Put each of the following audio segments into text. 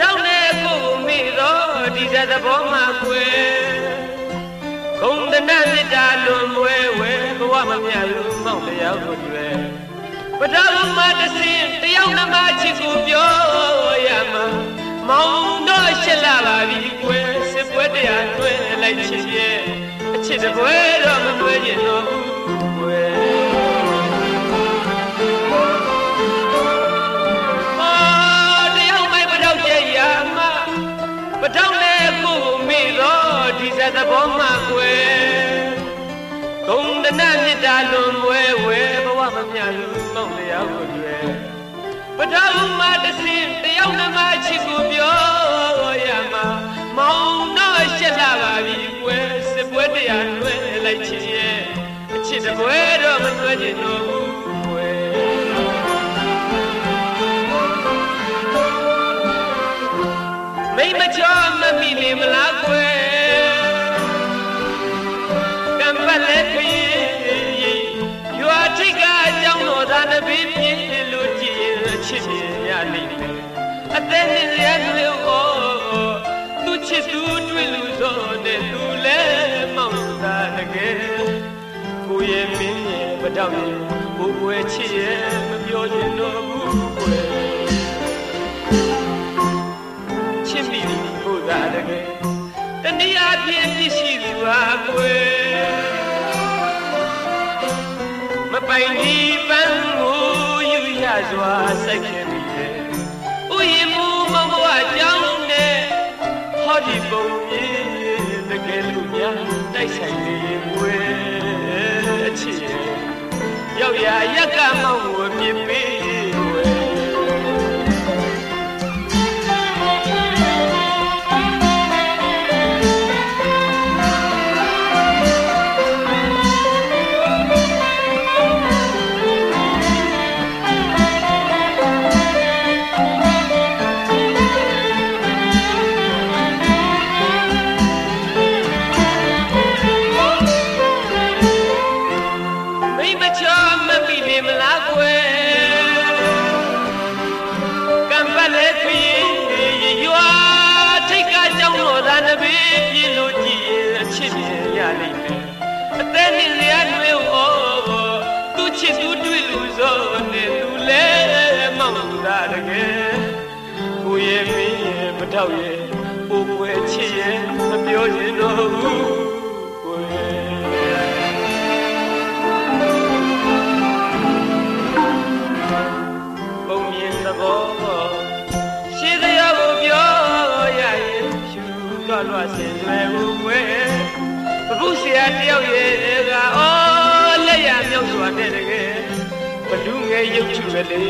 ထောက်နဲ့ကိုမိတော့ဒီစသဘောမှာကွယ်ခုံတနမေတ္တာလွန်မွဲဝဲဘဝမမြတ်ဘူးမောက်လျောက်ကိုကြွယ်ပထမမတစင်တယောက်နှမချစ်ကိုပြောရမှာမောင်တော့ရှစ်လာပါပြီကွယ်စစ်ပွဲတရားတွဲလိုက်ချစ်ရဲ့အချစ်တပွဲတော့မတွဲကျင်တော့ တာလွန်ဝဲဝဲဘဝမမြလူမောင်လျောက်ကိုတွေ့ပထမတစင်တယောက်နှမချစ်ကိုပြောရမှာမောင်တော့ရှက်လာပါပြီကွယ်စစ်ပွဲတရားလွဲလိုက်ချင်ရဲ့အချစ်တပွဲတော့မလွဲချင်တော့ ည်အချစ်မြင်ရလိမ့်မယ်အသက်နဲ့ရတွေဩသူချစ်သူတွေ့လူစောနဲ့သူလဲမောင်သာတကယ်ကိုရဲ့မင်းရဲ့မတော့ရဲ့ဘိုးပွဲချစ်ရဲ့မပြောချင်တော့ဘူးကွယ်ချစ်မိဖို့သာတကယ်တနည်းအားဖြင့်ပြည့်ရှိသူပါကွယ်မပိုင်ဒီပန်းကိုယူရ စွာစိုက်ခဲ့မိရဲ့ဥယျာဉ်မူမဘဝကြောင်းနဲ့ဟောဒီပုံကြီးတကယ်လို့များတိုက်ဆိုင်နေွယ်အချစ်ရဲ့ရောက်ရရက်ကမောင်းကိုမြင်ပေးွ ချောမမိလေမလားကွယ်ကံပတ်လက်ခရီးရွာထိတ်ကကြောင်းတော်သာနဘေးပြည့်လို့ကြည်အချစ်မြင်ရလိမ့်မယ်အသက်နဲ့လျာတွေဩသူချစ်သူတွေ့လို့စောနဲ့သူလဲမောင်သာတကယ်ကိုရဲ့မင်းရဲ့မတော့ရဲ့ပိုးပွဲချစ်ရဲ့မပြောရင်တော့ဘူး လွှတ်လွှတ်ဆင်သွဲဦးွယ်ဘုဆရာတယောက်ရဲ့ကအော်လက်ရမြောက်စွာတဲ့တကယ်ဘလူငယ်ရုပ်ချူပဲလေ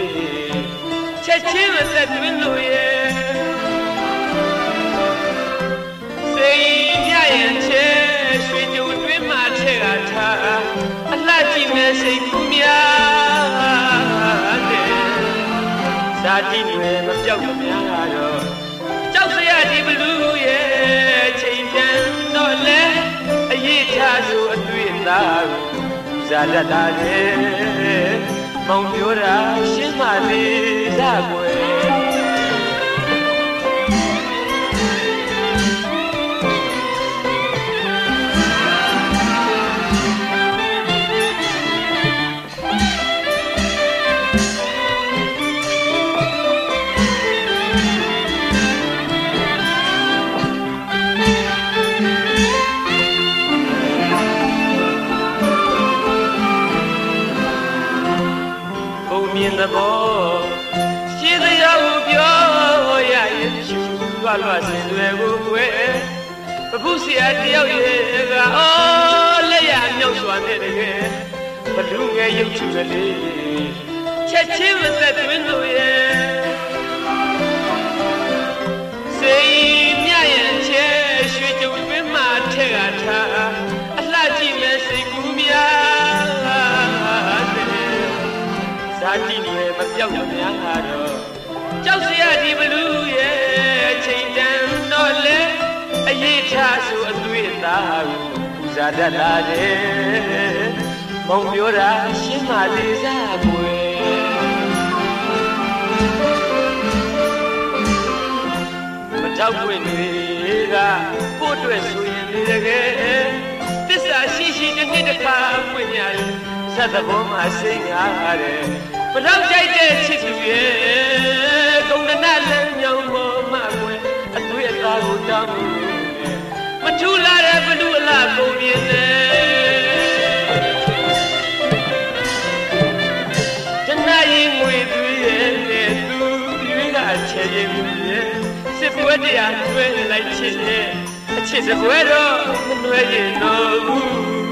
ချက်ချင်းမသက်တွင်းလို့ရဲ့စိတ်မြရင်ချဲရွှေကြိုတွင်းမှာထက်ကထားအလှကြည့်မဲ့စိတ်ကူးများတဲ့ဇာတိတွေမပြောက်မများတော့ကြောက်စရာ ဒီဘလူးရဲ့ချိန်တန်တော့လဲအရေးထားဆိုအတွေ့အသားဇာတတာလေမောင်ပြောတာရှင်းပါလေ လွှတ်လွှတ်ဆင်တွေကိုကွယ်ဘုဆရာတယောက်ရဲ့ကအော်လက်ရမြောက်စွာနဲ့တကယ်ဘလူငယ်ရုပ်ချူကလေးချက်ချင်းမသက်တွင်းလို့ရဲ့စိတ်မြရင်ချဲရွှေကြုံတွင်းမှာထက်ကထားအလှကြည့်မဲ့စိတ်ကူးများတဲ့ဇာတိတွေမပြောက်မများတော့ကြောက်စရာဒီဘလူးရဲ့ အသွေးသားကိုပူဇာတတ်လာတယ်မောင်ပြောတာရှင်းပါလေစားကွယ်ပထတောက်ပွင့်တွေကကို့အတွက်ဆိုရင်ဒီတကယ်တစ္ဆာရှိရှိတစ်နှစ်တစ်ခါပွင့်ညာဇတ်သဘောမှာစိတ်ငါတယ်ပရောက်ကြိုက်တဲ့ချစ်သူရဲ့ကုံနနလမ်းမြောင်းပေါ်မှာကွယ်အသွေးအသားကိုတောင်း ချေရင်ရဲ့စစ်ပွဲတရားတွဲလိုက်ချစ်ရဲ့အချစ်စပွဲတော့မလွယ်ရင်တော့ဘူး